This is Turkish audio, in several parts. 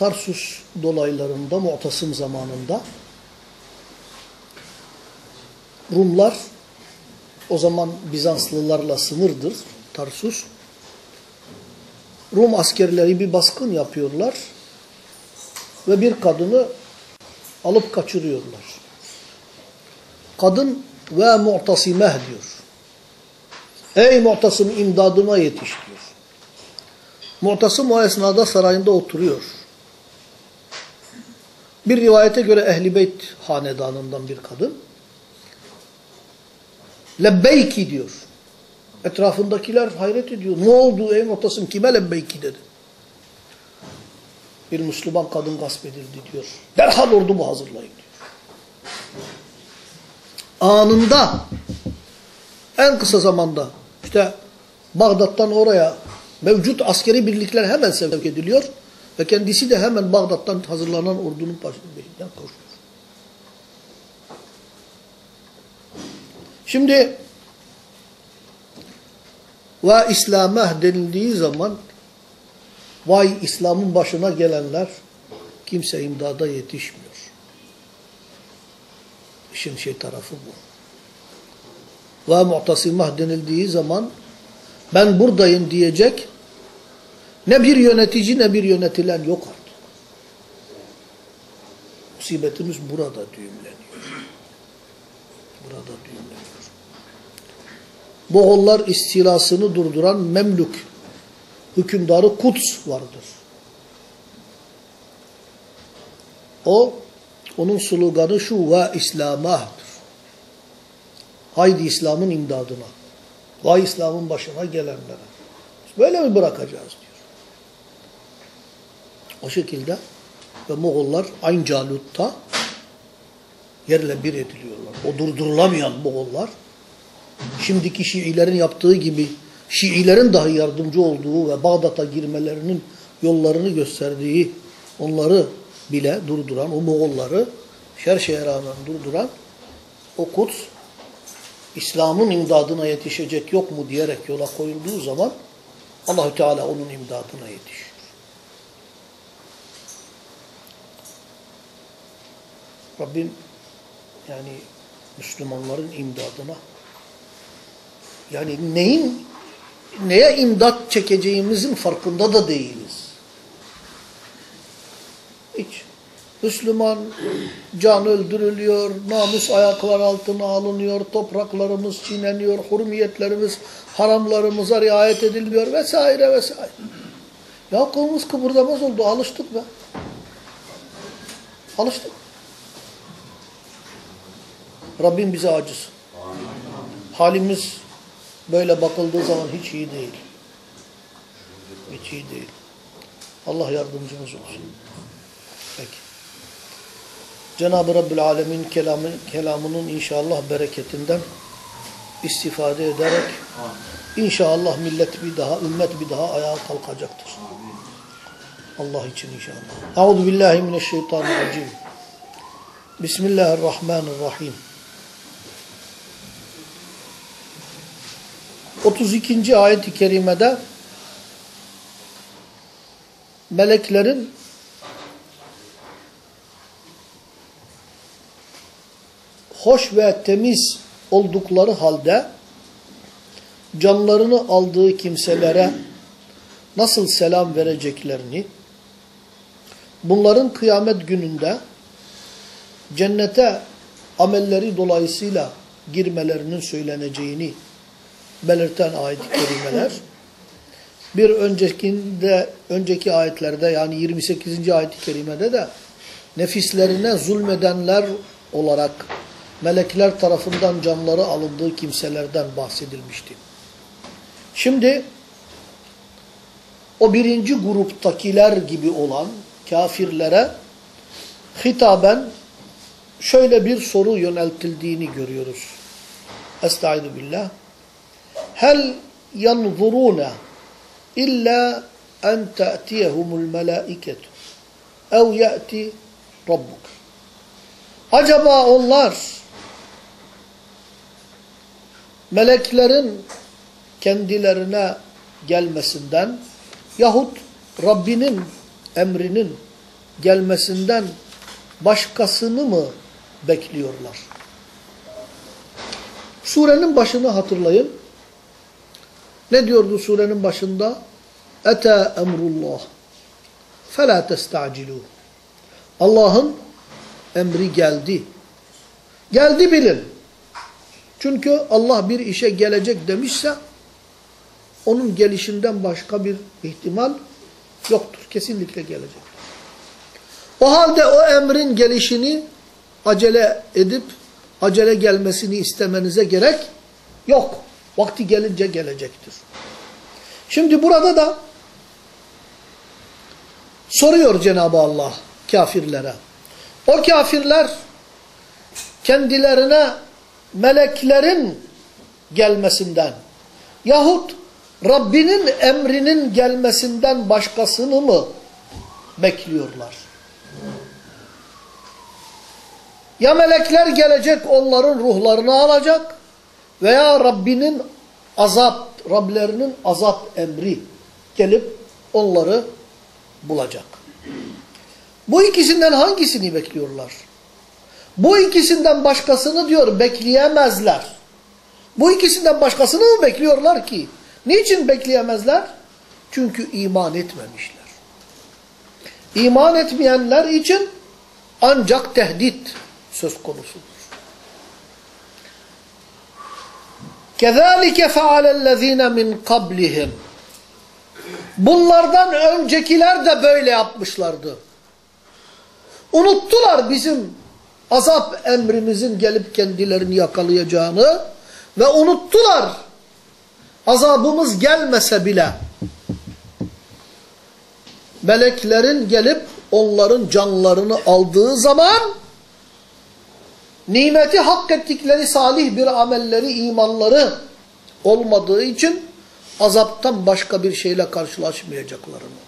Tarsus dolaylarında, Mu'tasım zamanında Rumlar o zaman Bizanslılarla sınırdır Tarsus. Rum askerleri bir baskın yapıyorlar ve bir kadını alıp kaçırıyorlar. Kadın ve mu'tasimeh diyor. Ey mu'tasım imdadıma yetiş diyor. Mu'tasım o esnada sarayında oturuyor. Bir rivayete göre Ehli hanedanından bir kadın. Lebbeyki diyor. Etrafındakiler hayret ediyor. Ne oldu ey Mu'tasım kime lebbeyki dedi. Bir Müslüman kadın gasp edildi diyor. Derhal ordumu hazırlayın diyor. Anında en kısa zamanda işte Bağdat'tan oraya mevcut askeri birlikler hemen sevk ediliyor ve kendisi de hemen Bağdat'tan hazırlanan ordunun peşinden koşuyor. Şimdi ve İslam'a denildiği zaman vay İslam'ın başına gelenler kimse imdada yetişmiyor. İşin şey tarafı bu. Ve mu'tasimah denildiği zaman ben buradayım diyecek ne bir yönetici ne bir yönetilen yok artık. Musibetimiz burada düğümleniyor. Burada düğümleniyor. Moğollar istilasını durduran Memlük hükümdarı Kuts vardır. O, onun sloganı şu ve İslam'ahtır. Haydi İslam'ın imdadına. Vay İslam'ın başına gelenlere. Böyle mi bırakacağız. O şekilde ve Moğollar Ayn Calut'ta yerle bir ediliyorlar. O durdurulamayan Moğollar şimdiki Şiilerin yaptığı gibi Şiilerin dahi yardımcı olduğu ve Bağdat'a girmelerinin yollarını gösterdiği onları bile durduran, o Moğolları her şeye rağmen durduran o Kuds İslam'ın imdadına yetişecek yok mu diyerek yola koyulduğu zaman Allahü Teala onun imdadına yetişiyor. Rabbim yani Müslümanların imdadına yani neyin neye imdat çekeceğimizin farkında da değiliz. Hiç. Müslüman can öldürülüyor, namus ayaklar altına alınıyor, topraklarımız çiğneniyor, hurmiyetlerimiz, haramlarımıza riayet edilmiyor vesaire vesaire. Ya kılımız kıpırdamaz oldu, alıştık be. Alıştık. Rabbim bize acısın. Halimiz böyle bakıldığı zaman hiç iyi değil. Hiç iyi değil. Allah yardımcımız olsun. Peki. Cenab-ı Rabbül Alemin kelamı, kelamının inşallah bereketinden istifade ederek inşallah millet bir daha, ümmet bir daha ayağa kalkacaktır. Allah için inşallah. Euzu billahi mineşşeytanirracim. Bismillahirrahmanirrahim. 32. ayet-i kerimede meleklerin hoş ve temiz oldukları halde canlarını aldığı kimselere nasıl selam vereceklerini, bunların kıyamet gününde cennete amelleri dolayısıyla girmelerinin söyleneceğini belirten ayet-i kerimeler, bir öncekinde, önceki ayetlerde yani 28. ayet-i kerimede de nefislerine zulmedenler olarak melekler tarafından canları alındığı kimselerden bahsedilmişti. Şimdi o birinci gruptakiler gibi olan kafirlere hitaben şöyle bir soru yöneltildiğini görüyoruz. Estaizu billah. Hel yanzuruna illa en te'tiyehumul melaiketu ev ye'ti rabbuk. Acaba onlar meleklerin kendilerine gelmesinden yahut Rabbinin emrinin gelmesinden başkasını mı bekliyorlar? Surenin başını hatırlayın. Ne diyordu surenin başında? Ete emrullah. Fela testacilû. Allah'ın emri geldi. Geldi bilin. Çünkü Allah bir işe gelecek demişse onun gelişinden başka bir ihtimal yoktur. Kesinlikle gelecek. O halde o emrin gelişini acele edip acele gelmesini istemenize gerek yok. Vakti gelince gelecektir. Şimdi burada da soruyor Cenab-ı Allah kafirlere. O kafirler kendilerine meleklerin gelmesinden yahut Rabbinin emrinin gelmesinden başkasını mı bekliyorlar? Ya melekler gelecek onların ruhlarını alacak veya Rabbinin azap, Rablerinin azap emri gelip onları bulacak. Bu ikisinden hangisini bekliyorlar? Bu ikisinden başkasını diyor bekleyemezler. Bu ikisinden başkasını mı bekliyorlar ki? Niçin bekleyemezler? Çünkü iman etmemişler. İman etmeyenler için ancak tehdit söz konusudur. كَذَٰلِكَ فَعَلَ الَّذ۪ينَ مِنْ قَبْلِهِمْ Bunlardan öncekiler de böyle yapmışlardı. Unuttular bizim azap emrimizin gelip kendilerini yakalayacağını ve unuttular azabımız gelmese bile meleklerin gelip onların canlarını aldığı zaman nimeti hak ettikleri salih bir amelleri, imanları olmadığı için azaptan başka bir şeyle karşılaşmayacaklarını.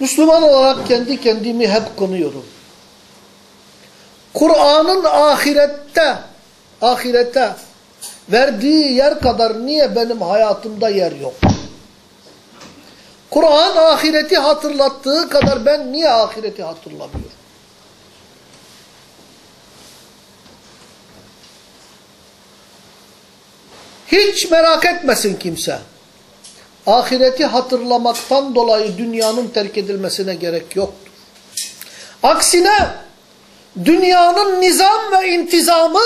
Müslüman olarak kendi kendimi hep konuyorum. Kur'an'ın ahirette, ahirete verdiği yer kadar niye benim hayatımda yer yok? Kur'an ahireti hatırlattığı kadar ben niye ahireti hatırlamıyorum? Hiç merak etmesin kimse. Ahireti hatırlamaktan dolayı dünyanın terk edilmesine gerek yoktur. Aksine dünyanın nizam ve intizamı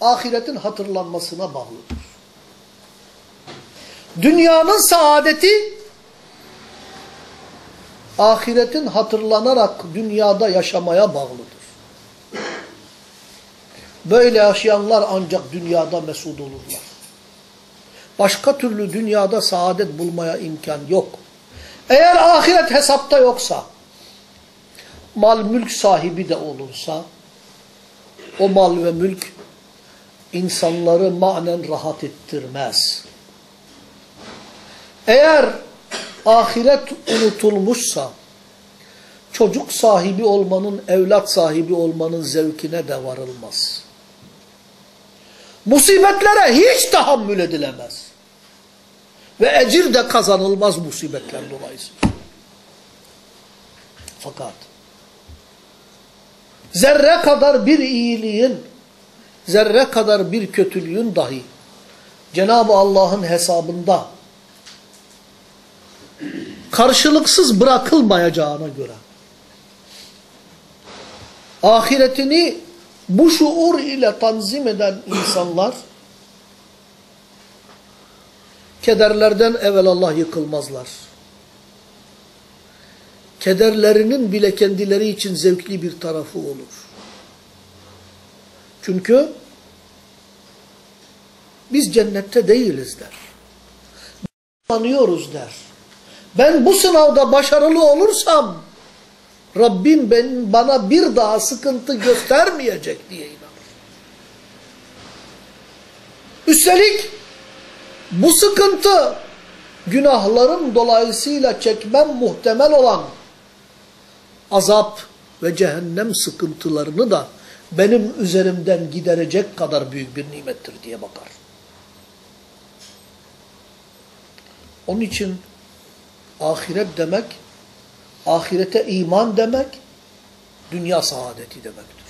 ahiretin hatırlanmasına bağlıdır. Dünyanın saadeti ahiretin hatırlanarak dünyada yaşamaya bağlıdır. Böyle yaşayanlar ancak dünyada mesut olurlar. Başka türlü dünyada saadet bulmaya imkan yok. Eğer ahiret hesapta yoksa, mal mülk sahibi de olursa, o mal ve mülk insanları manen rahat ettirmez. Eğer ahiret unutulmuşsa, çocuk sahibi olmanın, evlat sahibi olmanın zevkine de varılmaz. Musibetlere hiç tahammül edilemez. Ve ecir de kazanılmaz musibetler dolayısıyla. Fakat zerre kadar bir iyiliğin, zerre kadar bir kötülüğün dahi Cenab-ı Allah'ın hesabında karşılıksız bırakılmayacağına göre ahiretini bu şuur ile tanzim eden insanlar kederlerden evvelallah yıkılmazlar. Kederlerinin bile kendileri için zevkli bir tarafı olur. Çünkü biz cennette değiliz der. Anıyoruz der. Ben bu sınavda başarılı olursam Rabbim ben, bana bir daha sıkıntı göstermeyecek diye inanır. Üstelik bu sıkıntı günahlarım dolayısıyla çekmem muhtemel olan azap ve cehennem sıkıntılarını da benim üzerimden giderecek kadar büyük bir nimettir diye bakar. Onun için ahiret demek, ahirete iman demek, dünya saadeti demektir.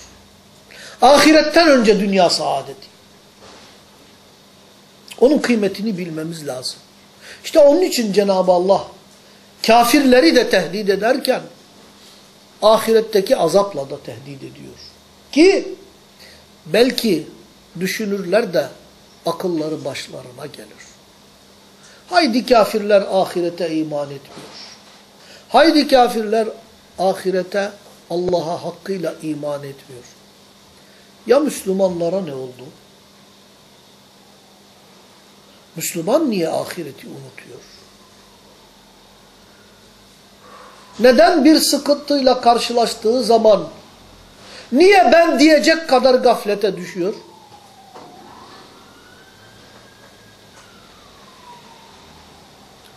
Ahiretten önce dünya saadeti. Onun kıymetini bilmemiz lazım. İşte onun için Cenab-ı Allah kafirleri de tehdit ederken ahiretteki azapla da tehdit ediyor. Ki belki düşünürler de akılları başlarına gelir. Haydi kafirler ahirete iman etmiyor. Haydi kafirler ahirete Allah'a hakkıyla iman etmiyor. Ya Müslümanlara ne oldu? Müslüman niye ahireti unutuyor? Neden bir sıkıntıyla karşılaştığı zaman niye ben diyecek kadar gaflete düşüyor?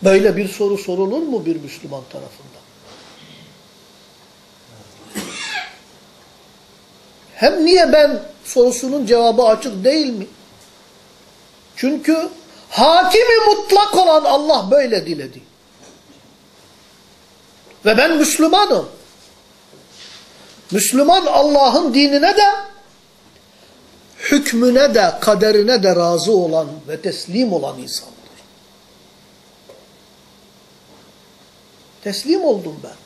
Böyle bir soru sorulur mu bir Müslüman tarafından? Hem niye ben sorusunun cevabı açık değil mi? Çünkü hakimi mutlak olan Allah böyle diledi. Ve ben Müslümanım. Müslüman Allah'ın dinine de, hükmüne de, kaderine de razı olan ve teslim olan insandır. Teslim oldum ben.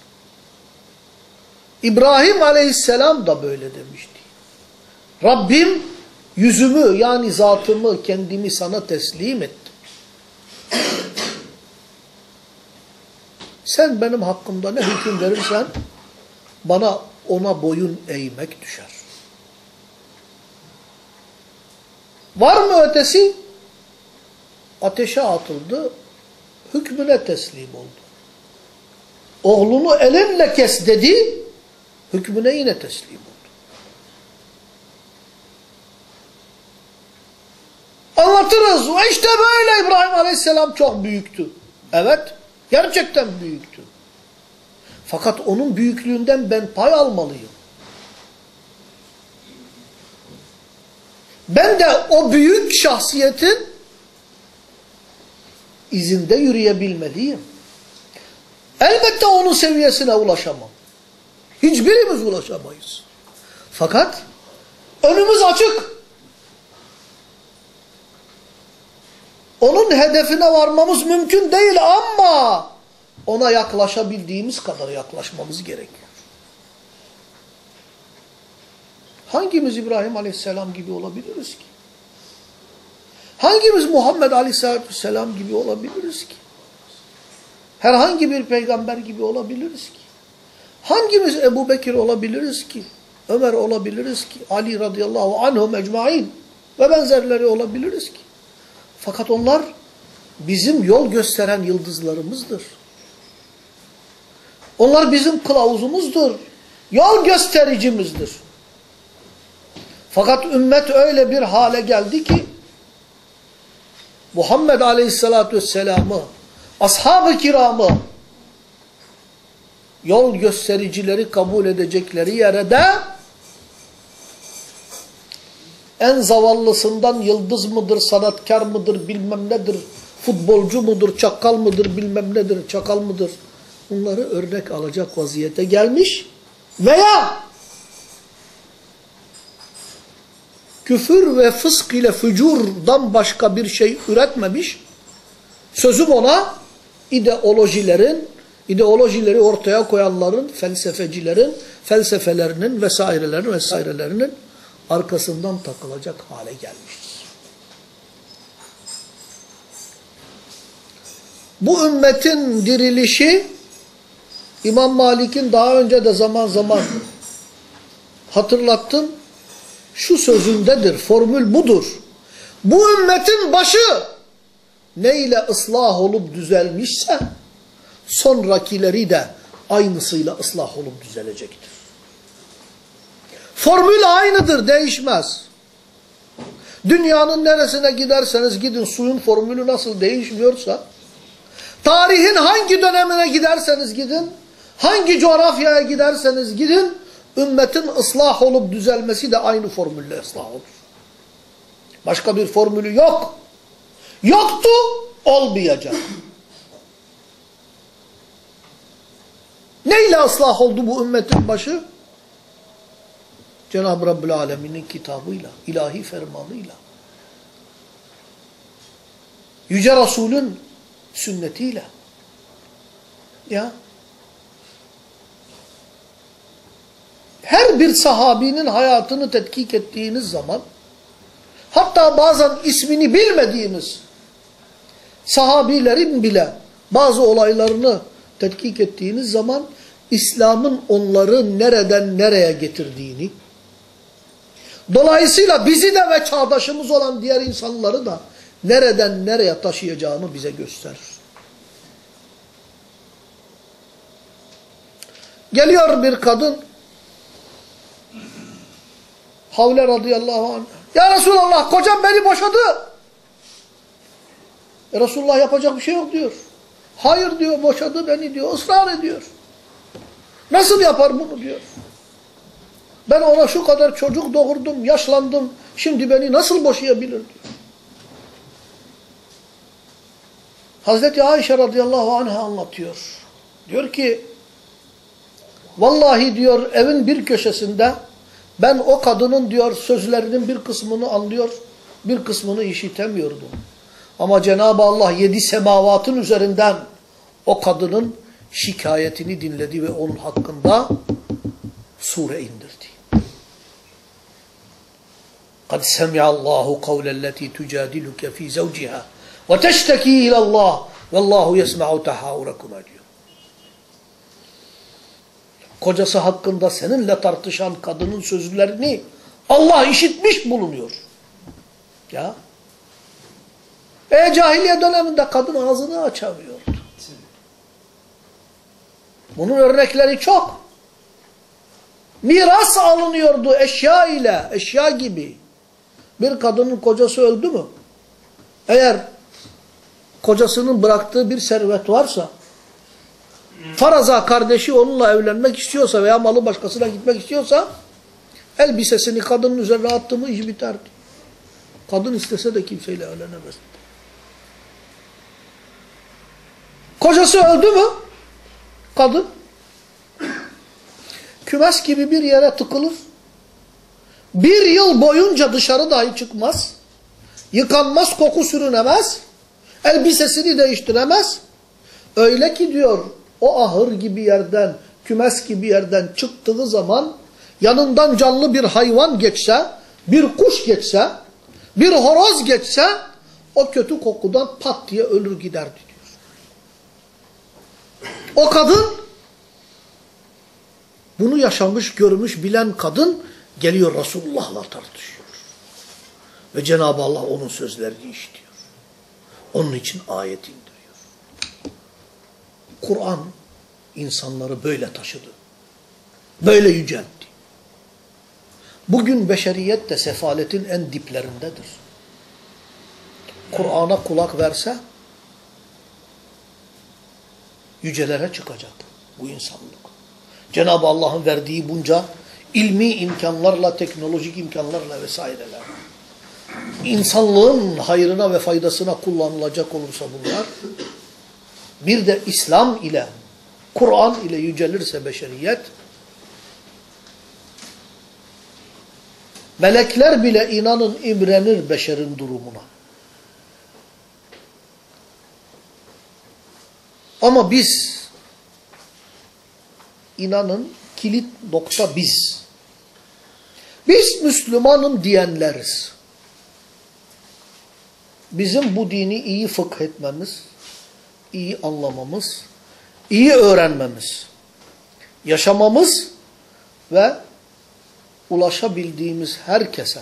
İbrahim aleyhisselam da böyle demişti. Rabbim yüzümü yani zatımı kendimi sana teslim ettim. Sen benim hakkımda ne hüküm verirsen bana ona boyun eğmek düşer. Var mı ötesi? Ateşe atıldı, hükmüne teslim oldu. Oğlunu elinle kes dedi, hükmüne yine teslim oldu. Anlatırız. Ve işte böyle İbrahim Aleyhisselam çok büyüktü. Evet, gerçekten büyüktü. Fakat onun büyüklüğünden ben pay almalıyım. Ben de o büyük şahsiyetin izinde yürüyebilmeliyim. Elbette onun seviyesine ulaşamam. Hiçbirimiz ulaşamayız. Fakat önümüz açık. Onun hedefine varmamız mümkün değil ama ona yaklaşabildiğimiz kadar yaklaşmamız gerekiyor. Hangimiz İbrahim Aleyhisselam gibi olabiliriz ki? Hangimiz Muhammed Aleyhisselatü Vesselam gibi olabiliriz ki? Herhangi bir peygamber gibi olabiliriz ki? Hangimiz Ebu Bekir olabiliriz ki? Ömer olabiliriz ki? Ali radıyallahu anhum ecmain ve benzerleri olabiliriz ki? Fakat onlar bizim yol gösteren yıldızlarımızdır. Onlar bizim kılavuzumuzdur. Yol göstericimizdir. Fakat ümmet öyle bir hale geldi ki Muhammed Aleyhisselatü Vesselam'ı, ashab-ı kiramı yol göstericileri kabul edecekleri yere de en zavallısından yıldız mıdır, sanatkar mıdır, bilmem nedir, futbolcu mudur, çakal mıdır, bilmem nedir, çakal mıdır, bunları örnek alacak vaziyete gelmiş veya küfür ve fısk ile fücurdan başka bir şey üretmemiş, sözüm ona ideolojilerin, ideolojileri ortaya koyanların, felsefecilerin, felsefelerinin vesairelerin vesairelerinin arkasından takılacak hale gelmiştir. Bu ümmetin dirilişi İmam Malik'in daha önce de zaman zaman hatırlattım. Şu sözündedir, formül budur. Bu ümmetin başı ne ile ıslah olup düzelmişse sonrakileri de aynısıyla ıslah olup düzelecektir. Formül aynıdır, değişmez. Dünyanın neresine giderseniz gidin suyun formülü nasıl değişmiyorsa, tarihin hangi dönemine giderseniz gidin, hangi coğrafyaya giderseniz gidin, ümmetin ıslah olup düzelmesi de aynı formülle ıslah olur. Başka bir formülü yok. Yoktu, olmayacak. Neyle ıslah oldu bu ümmetin başı? Cenab-ı Rabbül Alemin'in kitabıyla, ilahi fermanıyla. Yüce Resul'ün sünnetiyle. Ya. Her bir sahabinin hayatını tetkik ettiğiniz zaman, hatta bazen ismini bilmediğiniz sahabilerin bile bazı olaylarını tetkik ettiğiniz zaman, İslam'ın onları nereden nereye getirdiğini, dolayısıyla bizi de ve çağdaşımız olan diğer insanları da nereden nereye taşıyacağını bize gösterir. Geliyor bir kadın, Havle radıyallahu anh, Ya Resulallah kocam beni boşadı. E Resulullah yapacak bir şey yok diyor. Hayır diyor boşadı beni diyor, ısrar ediyor. Nasıl yapar bunu diyor. Ben ona şu kadar çocuk doğurdum, yaşlandım, şimdi beni nasıl boşayabilir diyor. Hazreti Ayşe radıyallahu anh'a anlatıyor. Diyor ki, vallahi diyor evin bir köşesinde ben o kadının diyor sözlerinin bir kısmını anlıyor, bir kısmını işitemiyordum. Ama Cenab-ı Allah yedi semavatın üzerinden o kadının şikayetini dinledi ve onun hakkında sure indirdi. قَدْ سَمِعَ اللّٰهُ قَوْلَ الَّتِي تُجَادِلُكَ ف۪ي زَوْجِهَا وَتَشْتَك۪ي اِلَى اللّٰهِ وَاللّٰهُ يَسْمَعُ تَحَاوُرَكُمَا diyor. Kocası hakkında seninle tartışan kadının sözlerini Allah işitmiş bulunuyor. Ya. e cahiliye döneminde kadın ağzını açamıyordu. Bunun örnekleri çok. Miras alınıyordu eşya ile, eşya gibi. Bir kadının kocası öldü mü? Eğer kocasının bıraktığı bir servet varsa, faraza kardeşi onunla evlenmek istiyorsa veya malı başkasına gitmek istiyorsa, elbisesini kadının üzerine attı mı iş biterdi. Kadın istese de kimseyle evlenemez. Kocası öldü mü? Kadın kümes gibi bir yere tıkılır. Bir yıl boyunca dışarı dahi çıkmaz. Yıkanmaz, koku sürünemez. Elbisesini değiştiremez. Öyle ki diyor o ahır gibi yerden, kümes gibi yerden çıktığı zaman yanından canlı bir hayvan geçse, bir kuş geçse, bir horoz geçse o kötü kokudan pat diye ölür giderdi diyor. O kadın bunu yaşamış, görmüş, bilen kadın geliyor Resulullah'la tartışıyor. Ve Cenab-ı Allah onun sözlerini işitiyor. Onun için ayet indiriyor. Kur'an insanları böyle taşıdı. Böyle yüceltti. Bugün beşeriyet de sefaletin en diplerindedir. Kur'an'a kulak verse yücelere çıkacak bu insanlık. Cenab-ı Allah'ın verdiği bunca ilmi imkanlarla, teknolojik imkanlarla vesaireler. İnsanlığın hayrına ve faydasına kullanılacak olursa bunlar, bir de İslam ile, Kur'an ile yücelirse beşeriyet, melekler bile inanın imrenir beşerin durumuna. Ama biz inanın kilit nokta biz. Biz Müslümanım diyenleriz. Bizim bu dini iyi fıkh etmemiz, iyi anlamamız, iyi öğrenmemiz, yaşamamız ve ulaşabildiğimiz herkese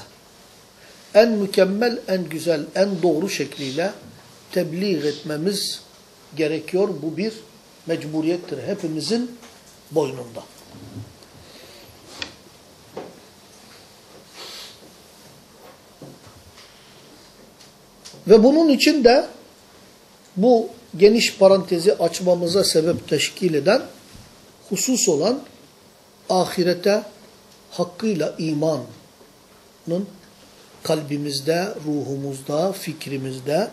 en mükemmel, en güzel, en doğru şekliyle tebliğ etmemiz gerekiyor. Bu bir mecburiyettir. Hepimizin boynunda. Ve bunun için de bu geniş parantezi açmamıza sebep teşkil eden husus olan ahirete hakkıyla imanın kalbimizde, ruhumuzda, fikrimizde,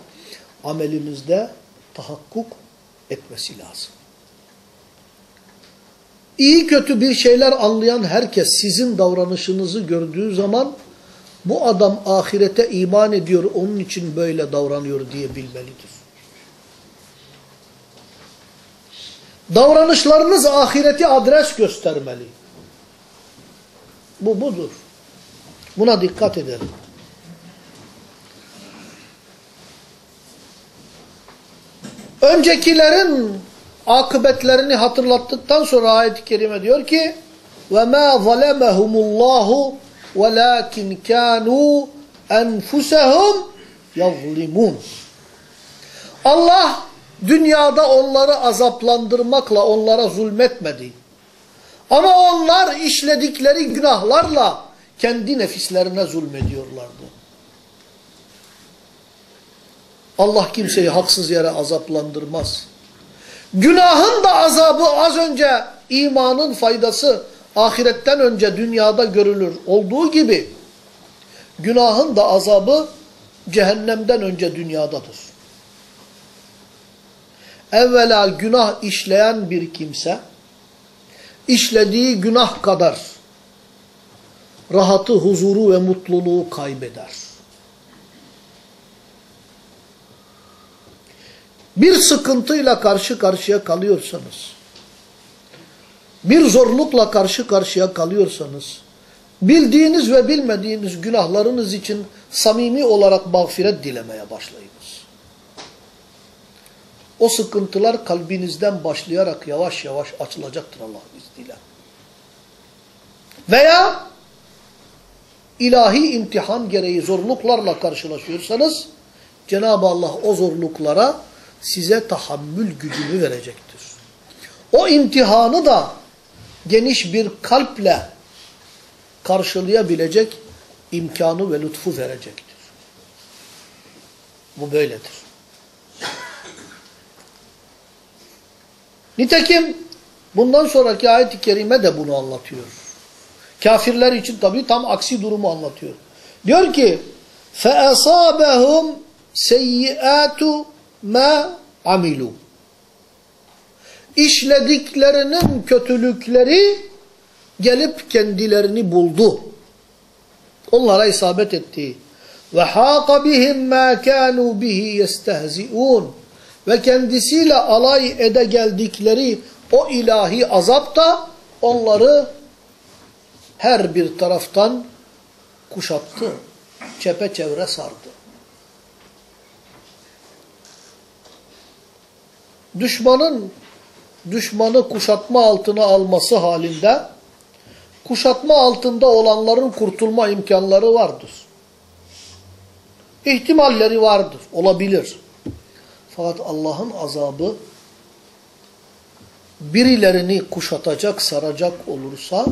amelimizde tahakkuk etmesi lazım. iyi kötü bir şeyler anlayan herkes sizin davranışınızı gördüğü zaman bu adam ahirete iman ediyor, onun için böyle davranıyor diye bilmelidir. Davranışlarınız ahireti adres göstermeli. Bu budur. Buna dikkat edelim. Öncekilerin akıbetlerini hatırlattıktan sonra ayet-i kerime diyor ki وَمَا ظَلَمَهُمُ اللّٰهُ وَلَاكِنْ كَانُوا أَنْفُسَهُمْ يَظْلِمُونَ Allah dünyada onları azaplandırmakla onlara zulmetmedi. Ama onlar işledikleri günahlarla kendi nefislerine zulmediyorlardı. Allah kimseyi haksız yere azaplandırmaz. Günahın da azabı az önce imanın faydası ahiretten önce dünyada görülür olduğu gibi günahın da azabı cehennemden önce dünyadadır. Evvela günah işleyen bir kimse işlediği günah kadar rahatı, huzuru ve mutluluğu kaybeder. Bir sıkıntıyla karşı karşıya kalıyorsanız, bir zorlukla karşı karşıya kalıyorsanız, bildiğiniz ve bilmediğiniz günahlarınız için samimi olarak mağfiret dilemeye başlayınız. O sıkıntılar kalbinizden başlayarak yavaş yavaş açılacaktır Allah'ın izniyle. Veya ilahi imtihan gereği zorluklarla karşılaşıyorsanız Cenab-ı Allah o zorluklara size tahammül gücünü verecektir. O imtihanı da geniş bir kalple karşılayabilecek imkanı ve lütfu verecektir. Bu böyledir. Nitekim bundan sonraki ayet-i kerime de bunu anlatıyor. Kafirler için tabi tam aksi durumu anlatıyor. Diyor ki فَأَصَابَهُمْ سَيِّئَاتُ ma amilu. İşlediklerinin kötülükleri gelip kendilerini buldu. Onlara isabet etti. Ve haqa bihim ma kanu bihi yestehzi'un. Ve kendisiyle alay ede geldikleri o ilahi azap da onları her bir taraftan kuşattı, çepeçevre sardı. Düşmanın düşmanı kuşatma altına alması halinde kuşatma altında olanların kurtulma imkanları vardır. İhtimalleri vardır, olabilir. Fakat Allah'ın azabı birilerini kuşatacak, saracak olursa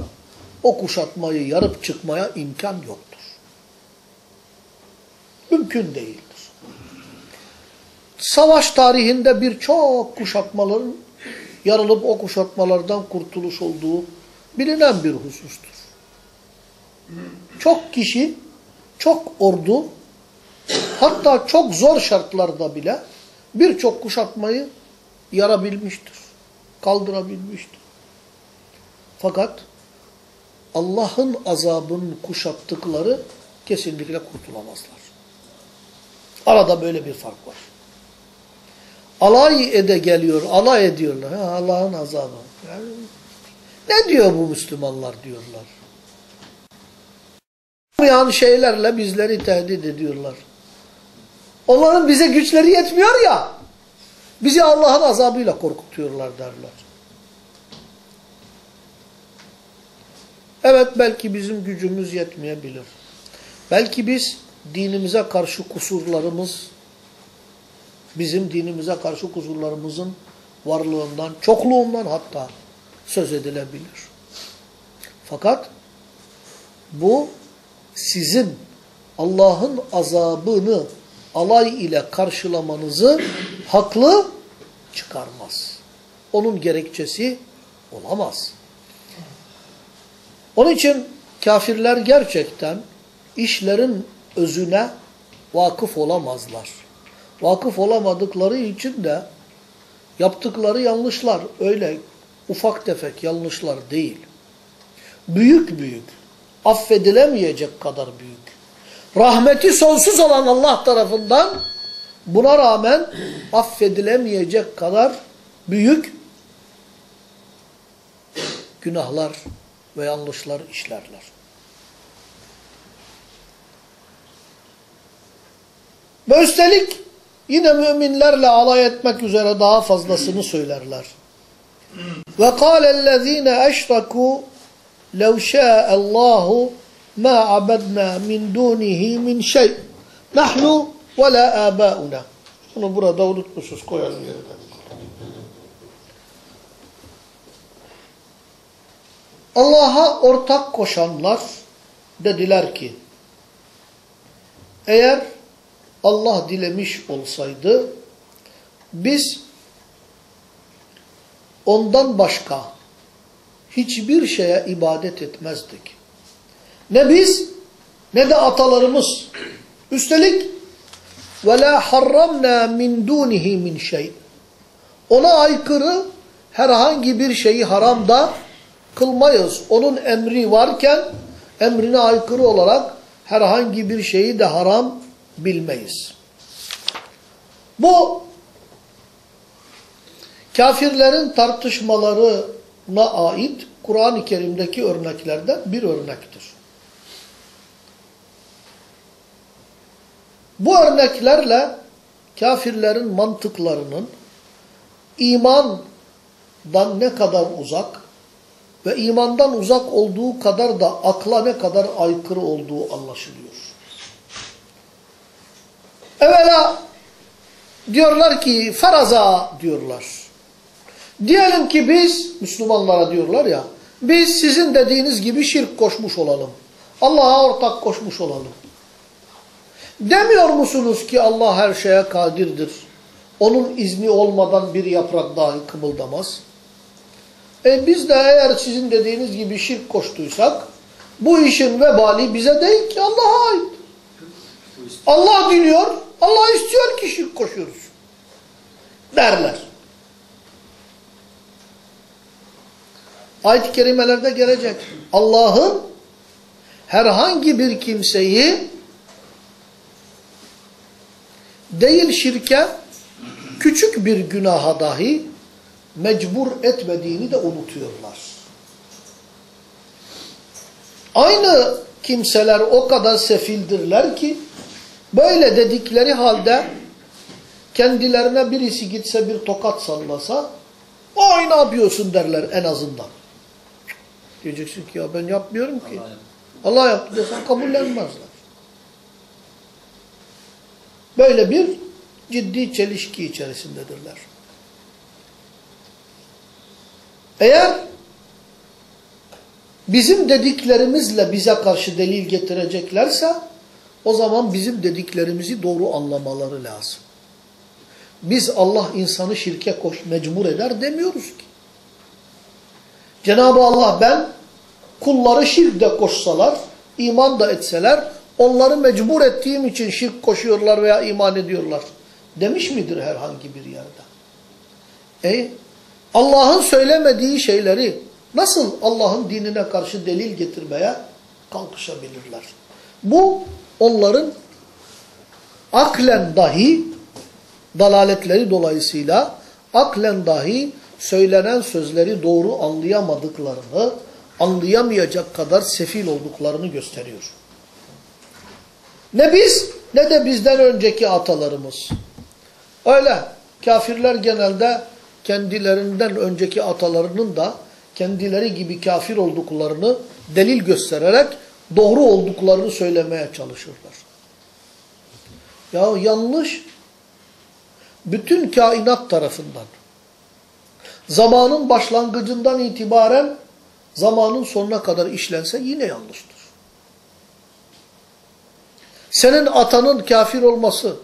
o kuşatmayı yarıp çıkmaya imkan yoktur. Mümkün değildir. Savaş tarihinde birçok kuşatmaların yarılıp o kuşatmalardan kurtuluş olduğu bilinen bir husustur. Çok kişi, çok ordu, hatta çok zor şartlarda bile birçok kuşatmayı yarabilmiştir, kaldırabilmiştir. Fakat Allah'ın azabının kuşattıkları kesinlikle kurtulamazlar. Arada böyle bir fark var. Alay ede geliyor, alay ediyorlar. Allah'ın azabı. Yani, ne diyor bu Müslümanlar diyorlar. Olmayan şeylerle bizleri tehdit ediyorlar. Onların bize güçleri yetmiyor ya. Bizi Allah'ın azabıyla korkutuyorlar derler. Evet belki bizim gücümüz yetmeyebilir. Belki biz dinimize karşı kusurlarımız, bizim dinimize karşı kusurlarımızın varlığından, çokluğundan hatta söz edilebilir. Fakat bu sizin Allah'ın azabını alay ile karşılamanızı haklı çıkarmaz. Onun gerekçesi olamaz. Onun için kafirler gerçekten işlerin özüne vakıf olamazlar. Vakıf olamadıkları için de yaptıkları yanlışlar öyle ufak tefek yanlışlar değil. Büyük büyük, affedilemeyecek kadar büyük. Rahmeti sonsuz olan Allah tarafından buna rağmen affedilemeyecek kadar büyük günahlar ve yanlışlar işlerler. Ve üstelik yine müminlerle alay etmek üzere daha fazlasını söylerler. Ve kâlellezîne eşrakû lev şâ'allâhu mâ abednâ min dûnihi min şey. Nahnu ve la âbâuna. Bunu burada unutmuşuz koyalım yerine. Allah'a ortak koşanlar dediler ki eğer Allah dilemiş olsaydı biz ondan başka hiçbir şeye ibadet etmezdik. Ne biz ne de atalarımız. Üstelik وَلَا حَرَّمْنَا مِنْ دُونِهِ مِنْ şey. Ona aykırı herhangi bir şeyi haram da kılmayız. Onun emri varken emrine aykırı olarak herhangi bir şeyi de haram bilmeyiz. Bu kafirlerin tartışmalarına ait Kur'an-ı Kerim'deki örneklerden bir örnektir. Bu örneklerle kafirlerin mantıklarının imandan ne kadar uzak ve imandan uzak olduğu kadar da akla ne kadar aykırı olduğu anlaşılıyor. Evvela diyorlar ki faraza diyorlar. Diyelim ki biz, Müslümanlara diyorlar ya, biz sizin dediğiniz gibi şirk koşmuş olalım. Allah'a ortak koşmuş olalım. Demiyor musunuz ki Allah her şeye kadirdir? Onun izni olmadan bir yaprak dahi kımıldamaz. E biz de eğer sizin dediğiniz gibi şirk koştuysak, bu işin vebali bize değil ki Allah'a ait. Allah diliyor, Allah istiyor ki şirk koşuyoruz. Derler. Ayet-i kerimelerde gelecek. Allah'ın herhangi bir kimseyi değil şirke küçük bir günaha dahi mecbur etmediğini de unutuyorlar. Aynı kimseler o kadar sefildirler ki böyle dedikleri halde kendilerine birisi gitse bir tokat sallasa ay ne yapıyorsun derler en azından. Diyeceksin ki ya ben yapmıyorum ki. Allah yaptı, Allah yaptı desen kabullenmezler. Böyle bir ciddi çelişki içerisindedirler. Eğer bizim dediklerimizle bize karşı delil getireceklerse o zaman bizim dediklerimizi doğru anlamaları lazım. Biz Allah insanı şirke koş, mecbur eder demiyoruz ki. Cenab-ı Allah ben kulları şirkte koşsalar, iman da etseler, onları mecbur ettiğim için şirk koşuyorlar veya iman ediyorlar demiş midir herhangi bir yerde? E Allah'ın söylemediği şeyleri nasıl Allah'ın dinine karşı delil getirmeye kalkışabilirler? Bu onların aklen dahi dalaletleri dolayısıyla aklen dahi söylenen sözleri doğru anlayamadıklarını, anlayamayacak kadar sefil olduklarını gösteriyor. Ne biz ne de bizden önceki atalarımız. Öyle kafirler genelde kendilerinden önceki atalarının da kendileri gibi kafir olduklarını delil göstererek doğru olduklarını söylemeye çalışırlar. Ya yanlış bütün kainat tarafından zamanın başlangıcından itibaren zamanın sonuna kadar işlense yine yanlıştır. Senin atanın kafir olması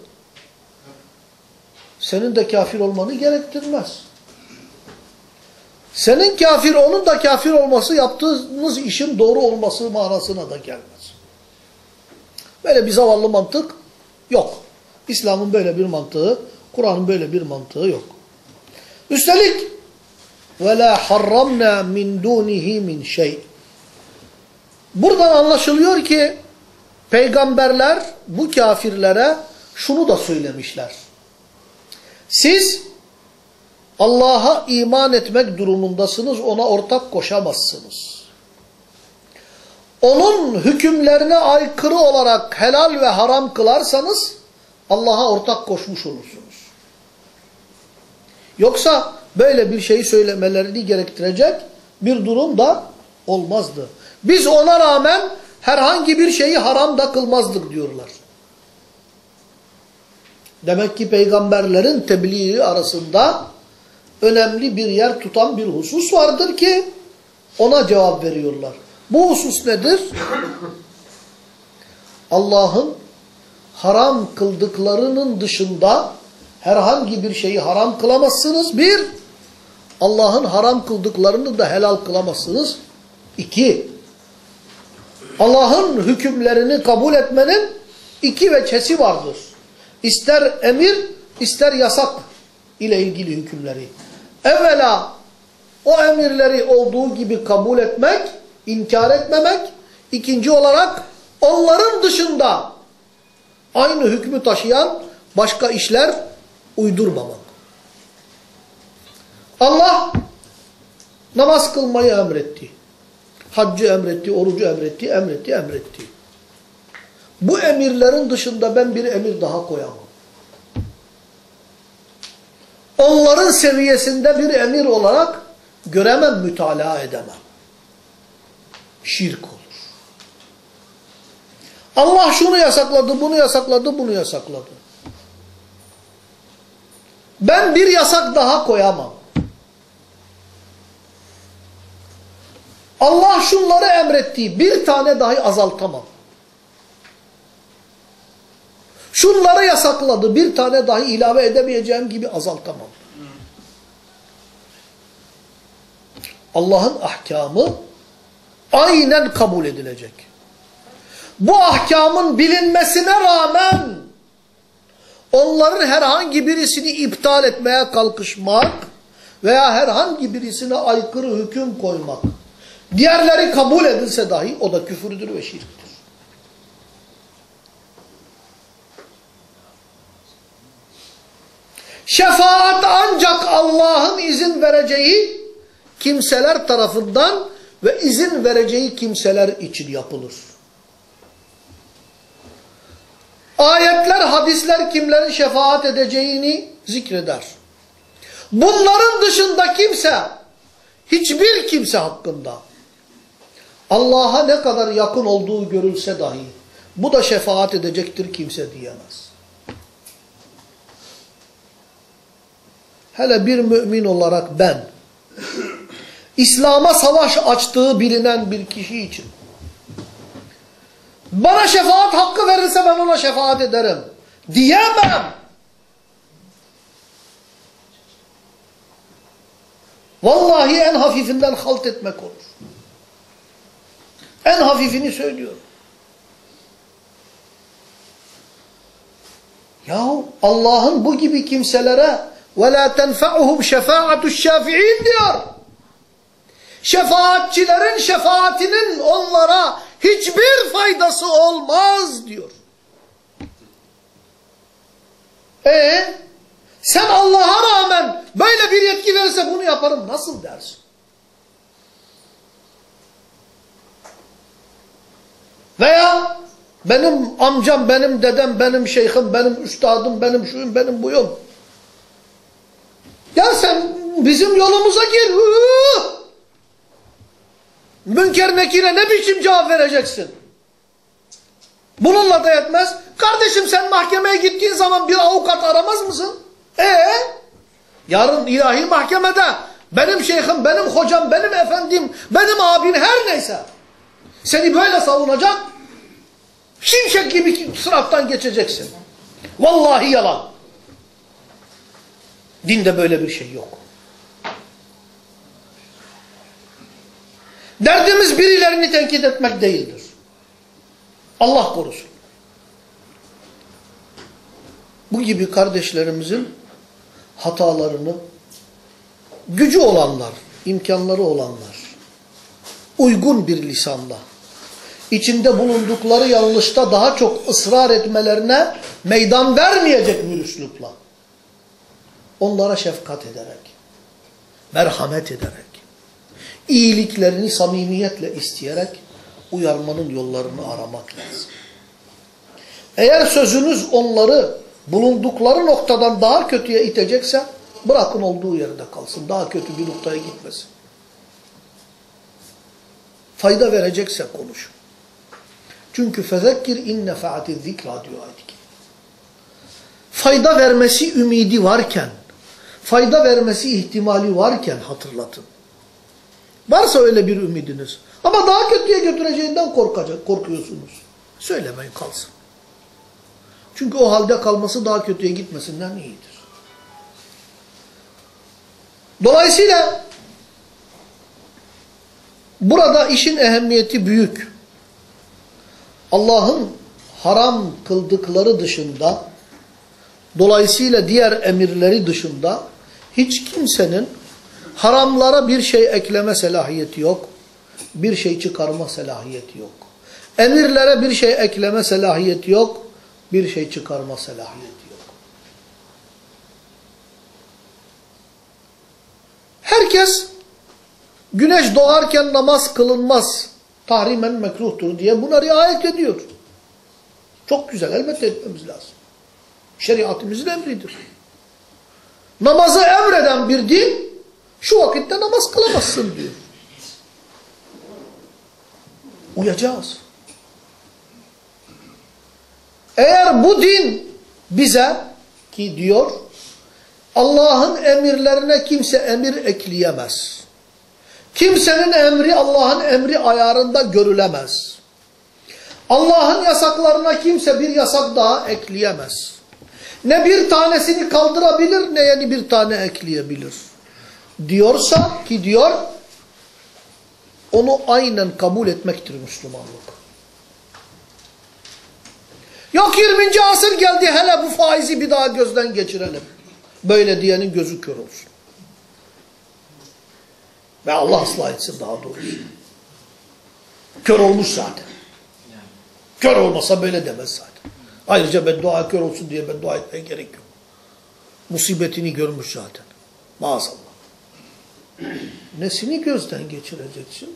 senin de kafir olmanı gerektirmez. Senin kafir, onun da kafir olması yaptığınız işin doğru olması manasına da gelmez. Böyle bir zavallı mantık yok. İslam'ın böyle bir mantığı, Kur'an'ın böyle bir mantığı yok. Üstelik la harramna min dunihi min şey. Buradan anlaşılıyor ki peygamberler bu kafirlere şunu da söylemişler. Siz Allah'a iman etmek durumundasınız, ona ortak koşamazsınız. Onun hükümlerine aykırı olarak helal ve haram kılarsanız Allah'a ortak koşmuş olursunuz. Yoksa böyle bir şeyi söylemelerini gerektirecek bir durum da olmazdı. Biz ona rağmen herhangi bir şeyi haram da kılmazdık diyorlar. Demek ki peygamberlerin tebliği arasında önemli bir yer tutan bir husus vardır ki ona cevap veriyorlar. Bu husus nedir? Allah'ın haram kıldıklarının dışında herhangi bir şeyi haram kılamazsınız. Bir, Allah'ın haram kıldıklarını da helal kılamazsınız. İki, Allah'ın hükümlerini kabul etmenin iki veçesi vardır. İster emir, ister yasak ile ilgili hükümleri. Evvela o emirleri olduğu gibi kabul etmek, inkar etmemek. İkinci olarak onların dışında aynı hükmü taşıyan başka işler uydurmamak. Allah namaz kılmayı emretti. Haccı emretti, orucu emretti, emretti, emretti. Bu emirlerin dışında ben bir emir daha koyamam. Onların seviyesinde bir emir olarak göremem, mütalaa edemem. Şirk olur. Allah şunu yasakladı, bunu yasakladı, bunu yasakladı. Ben bir yasak daha koyamam. Allah şunları emrettiği bir tane dahi azaltamam. Şunları yasakladı bir tane dahi ilave edemeyeceğim gibi azaltamam. Allah'ın ahkamı aynen kabul edilecek. Bu ahkamın bilinmesine rağmen onların herhangi birisini iptal etmeye kalkışmak veya herhangi birisine aykırı hüküm koymak diğerleri kabul edilse dahi o da küfürdür ve şirktir. Şefaat ancak Allah'ın izin vereceği kimseler tarafından ve izin vereceği kimseler için yapılır. Ayetler, hadisler kimlerin şefaat edeceğini zikreder. Bunların dışında kimse, hiçbir kimse hakkında Allah'a ne kadar yakın olduğu görülse dahi bu da şefaat edecektir kimse diyemez. Hele bir mümin olarak ben İslam'a savaş açtığı bilinen bir kişi için bana şefaat hakkı verirse ben ona şefaat ederim. Diyemem. Vallahi en hafifinden halt etmek olur. En hafifini söylüyorum. Yahu Allah'ın bu gibi kimselere وَلَا تَنْفَعُهُمْ شَفَاعَةُ الشَّافِعِينَ diyor. Şefaatçilerin şefaatinin onlara hiçbir faydası olmaz diyor. E sen Allah'a rağmen böyle bir yetki verirse bunu yaparım nasıl dersin? Veya benim amcam, benim dedem, benim şeyhim, benim üstadım, benim şuyum, benim buyum. Ya sen bizim yolumuza gir. Münker nekire ne biçim cevap vereceksin? Bununla da yetmez. Kardeşim sen mahkemeye gittiğin zaman bir avukat aramaz mısın? Ee, yarın ilahi mahkemede benim şeyhim, benim hocam, benim efendim, benim abim her neyse seni böyle savunacak şimşek gibi sınavdan geçeceksin. Vallahi yalan. Dinde böyle bir şey yok. Derdimiz birilerini tenkit etmek değildir. Allah korusun. Bu gibi kardeşlerimizin hatalarını gücü olanlar, imkanları olanlar, uygun bir lisanla, içinde bulundukları yanlışta daha çok ısrar etmelerine meydan vermeyecek bir üslupla, onlara şefkat ederek, merhamet ederek, iyiliklerini samimiyetle isteyerek uyarmanın yollarını aramak lazım. Eğer sözünüz onları bulundukları noktadan daha kötüye itecekse bırakın olduğu yerde kalsın. Daha kötü bir noktaya gitmesin. Fayda verecekse konuşun. Çünkü fezekkir in nefaati zikra diyor ayet Fayda vermesi ümidi varken, fayda vermesi ihtimali varken hatırlatın. Varsa öyle bir ümidiniz. Ama daha kötüye götüreceğinden korkacak, korkuyorsunuz. Söylemeyin kalsın. Çünkü o halde kalması daha kötüye gitmesinden iyidir. Dolayısıyla burada işin ehemmiyeti büyük. Allah'ın haram kıldıkları dışında, dolayısıyla diğer emirleri dışında hiç kimsenin haramlara bir şey ekleme selahiyeti yok. Bir şey çıkarma selahiyeti yok. Emirlere bir şey ekleme selahiyeti yok. Bir şey çıkarma selahiyeti yok. Herkes güneş doğarken namaz kılınmaz, tahrimen mekruhtur diye buna riayet ediyor. Çok güzel, elbette etmemiz lazım. Şeriatımızın emridir. Namazı emreden bir din, şu vakitte namaz kılamazsın diyor. Uyacağız. Eğer bu din bize ki diyor Allah'ın emirlerine kimse emir ekleyemez. Kimsenin emri Allah'ın emri ayarında görülemez. Allah'ın yasaklarına kimse bir yasak daha ekleyemez. Ne bir tanesini kaldırabilir ne yeni bir tane ekleyebilir. Diyorsa ki diyor onu aynen kabul etmektir Müslümanlık. Yok 20. asır geldi hele bu faizi bir daha gözden geçirelim. Böyle diyenin gözü kör olsun. Ve Allah ıslah etsin daha doğrusu. Kör olmuş zaten. Kör olmasa böyle demez zaten. Ayrıca ben dua kör olsun diye ben dua etmeye gerek yok. Musibetini görmüş zaten. Maazallah. Nesini gözden geçireceksin?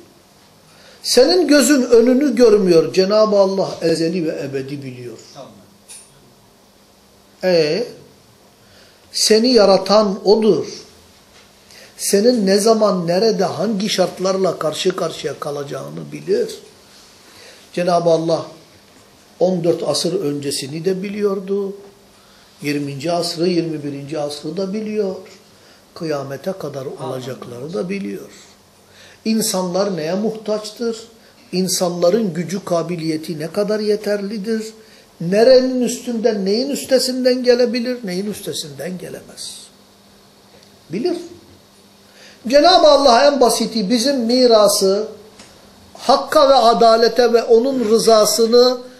Senin gözün önünü görmüyor. Cenab-ı Allah ezeli ve ebedi biliyor. E seni yaratan odur. Senin ne zaman, nerede, hangi şartlarla karşı karşıya kalacağını bilir. Cenab-ı Allah 14 asır öncesini de biliyordu. 20. asrı, 21. asrı da biliyor. Kıyamete kadar olacakları da biliyor. İnsanlar neye muhtaçtır? İnsanların gücü, kabiliyeti ne kadar yeterlidir? Nerenin üstünden, neyin üstesinden gelebilir, neyin üstesinden gelemez? Bilir. Cenab-ı Allah en basiti bizim mirası hakka ve adalete ve onun rızasını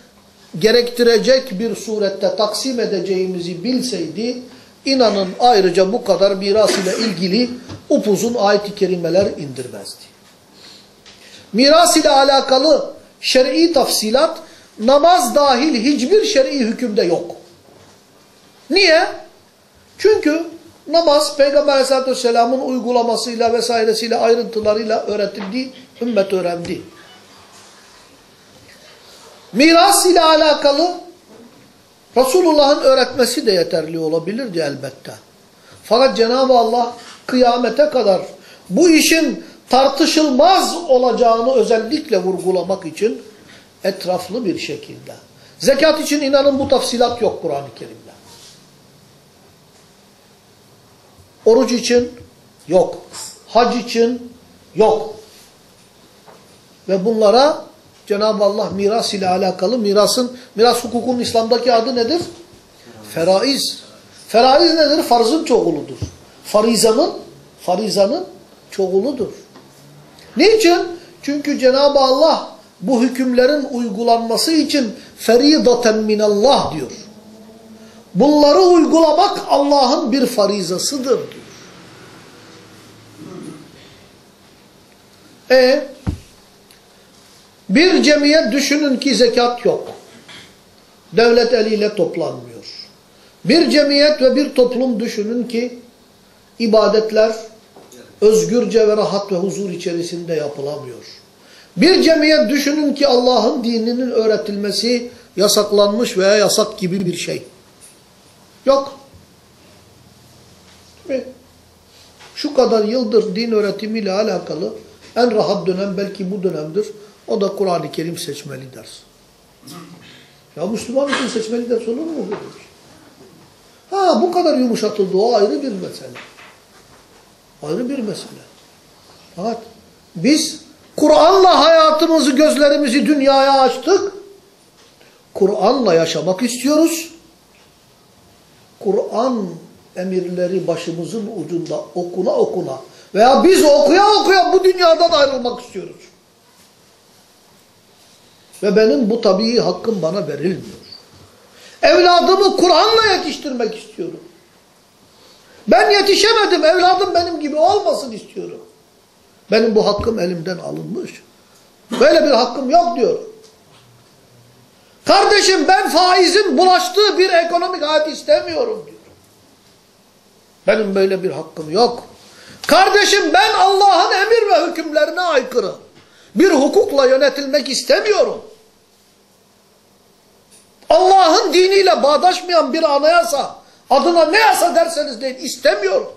gerektirecek bir surette taksim edeceğimizi bilseydi, inanın ayrıca bu kadar miras ile ilgili upuzun ayet-i kerimeler indirmezdi. Miras ile alakalı şer'i tafsilat, namaz dahil hiçbir şer'i hükümde yok. Niye? Çünkü namaz Peygamber aleyhissalatü vesselamın uygulamasıyla vesairesiyle ayrıntılarıyla öğretildi, ümmet öğrendi. Miras ile alakalı Resulullah'ın öğretmesi de yeterli olabilirdi elbette. Fakat Cenab-ı Allah kıyamete kadar bu işin tartışılmaz olacağını özellikle vurgulamak için etraflı bir şekilde. Zekat için inanın bu tafsilat yok Kur'an-ı Kerim'de. Oruç için yok. Hac için yok. Ve bunlara Cenab-ı Allah miras ile alakalı mirasın, miras hukukunun İslam'daki adı nedir? Feraiz. Feraiz nedir? Farzın çoğuludur. Farizanın, farizanın çoğuludur. Niçin? Çünkü Cenab-ı Allah bu hükümlerin uygulanması için feridaten minallah diyor. Bunları uygulamak Allah'ın bir farizasıdır diyor. E bir cemiyet düşünün ki zekat yok. Devlet eliyle toplanmıyor. Bir cemiyet ve bir toplum düşünün ki ibadetler özgürce ve rahat ve huzur içerisinde yapılamıyor. Bir cemiyet düşünün ki Allah'ın dininin öğretilmesi yasaklanmış veya yasak gibi bir şey. Yok. Şu kadar yıldır din öğretimiyle alakalı en rahat dönem belki bu dönemdir. O da Kur'an-ı Kerim seçmeli ders. Ya Müslüman için seçmeli ders olur mu? Ha bu kadar yumuşatıldı o ayrı bir mesele. Ayrı bir mesele. Fakat biz Kur'an'la hayatımızı, gözlerimizi dünyaya açtık. Kur'an'la yaşamak istiyoruz. Kur'an emirleri başımızın ucunda okuna okuna veya biz okuya okuya bu dünyadan ayrılmak istiyoruz. Ve benim bu tabii hakkım bana verilmiyor. Evladımı Kur'an'la yetiştirmek istiyorum. Ben yetişemedim, evladım benim gibi olmasın istiyorum. Benim bu hakkım elimden alınmış. Böyle bir hakkım yok diyor. Kardeşim ben faizin bulaştığı bir ekonomik hayat istemiyorum diyor. Benim böyle bir hakkım yok. Kardeşim ben Allah'ın emir ve hükümlerine aykırı bir hukukla yönetilmek istemiyorum. Allah'ın diniyle bağdaşmayan bir anayasa, adına ne yasa derseniz deyin istemiyorum.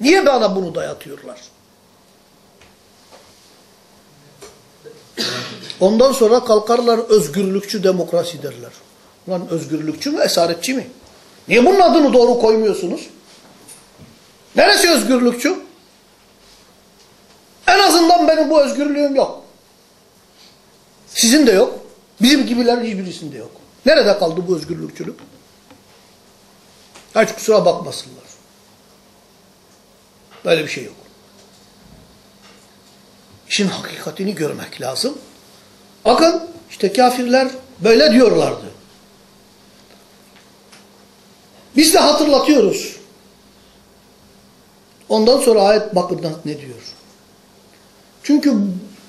Niye bana bunu dayatıyorlar? Ondan sonra kalkarlar özgürlükçü demokrasi derler. Ulan özgürlükçü mü, esaretçi mi? Niye bunun adını doğru koymuyorsunuz? Neresi özgürlükçü? En azından benim bu özgürlüğüm yok. Sizin de yok. Bizim gibilerin hiçbirisinde yok. Nerede kaldı bu özgürlükçülük? Hiç kusura bakmasınlar. Böyle bir şey yok. İşin hakikatini görmek lazım. Bakın işte kafirler böyle diyorlardı. Biz de hatırlatıyoruz. Ondan sonra ayet bakın ne diyor. Çünkü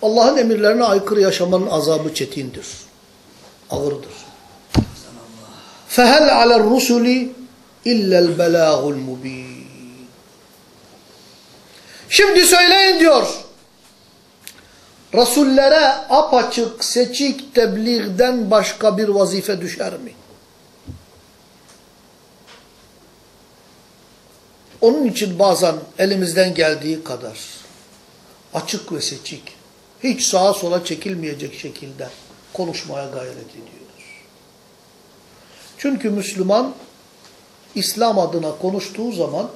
Allah'ın emirlerine aykırı yaşamanın azabı çetindir. Ağırdır. فَهَلْ عَلَى الرُّسُلِ اِلَّا الْبَلَاغُ الْمُب۪ينَ Şimdi söyleyin diyor. Resullere apaçık, seçik tebliğden başka bir vazife düşer mi? Onun için bazen elimizden geldiği kadar açık ve seçik, hiç sağa sola çekilmeyecek şekilde konuşmaya gayret ediyoruz. Çünkü Müslüman İslam adına konuştuğu zaman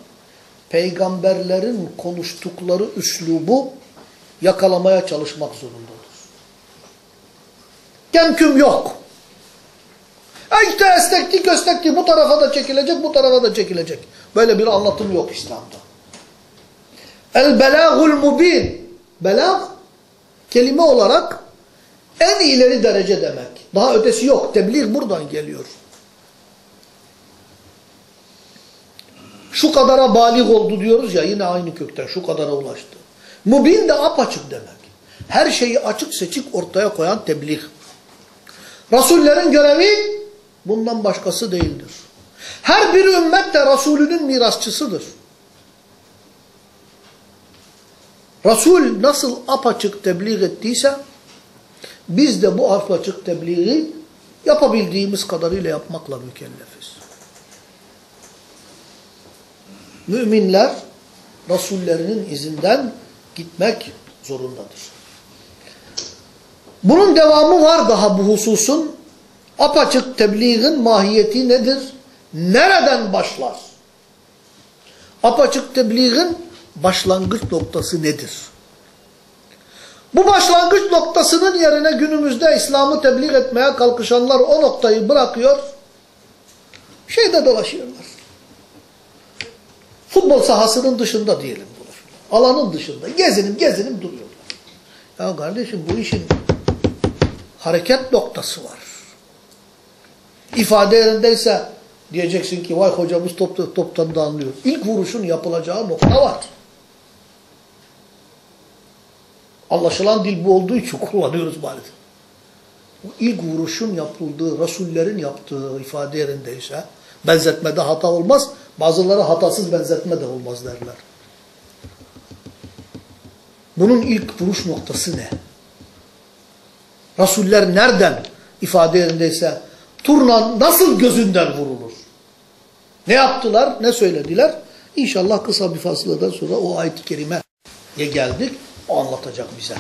peygamberlerin konuştukları üslubu yakalamaya çalışmak zorundadır. Kemküm yok. Ha işte estekti köstekti bu tarafa da çekilecek bu tarafa da çekilecek. Böyle bir anlatım yok İslam'da. El belagul mubin. Belag kelime olarak en ileri derece demek. Daha ötesi yok. Tebliğ buradan geliyor. Şu kadara balik oldu diyoruz ya yine aynı kökten şu kadara ulaştı. Mubin de apaçık demek. Her şeyi açık seçik ortaya koyan tebliğ. Rasullerin görevi bundan başkası değildir. Her bir ümmet de Resulünün mirasçısıdır. Resul nasıl apaçık tebliğ ettiyse biz de bu apaçık tebliği yapabildiğimiz kadarıyla yapmakla mükellefiz. Müminler Resullerinin izinden gitmek zorundadır. Bunun devamı var daha bu hususun. Apaçık tebliğin mahiyeti nedir? Nereden başlar? Apaçık tebliğin başlangıç noktası nedir? Bu başlangıç noktasının yerine günümüzde İslam'ı tebliğ etmeye kalkışanlar o noktayı bırakıyor, şeyde dolaşıyorlar. Futbol sahasının dışında diyelim dolaşıyorlar. Alanın dışında. Gezinim gezinim duruyorlar. Ya kardeşim bu işin hareket noktası var. İfade yerindeyse diyeceksin ki vay hocamız top, toptan da anlıyor. İlk vuruşun yapılacağı nokta var. Anlaşılan dil bu olduğu için kullanıyoruz maalesef. Bu ilk vuruşun yapıldığı, Resullerin yaptığı ifade yerindeyse benzetmede hata olmaz. Bazıları hatasız benzetme de olmaz derler. Bunun ilk vuruş noktası ne? Resuller nereden ifade yerindeyse turna nasıl gözünden vurulur? Ne yaptılar, ne söylediler? İnşallah kısa bir fasıladan sonra o ayet-i kerimeye geldik. O anlatacak bize.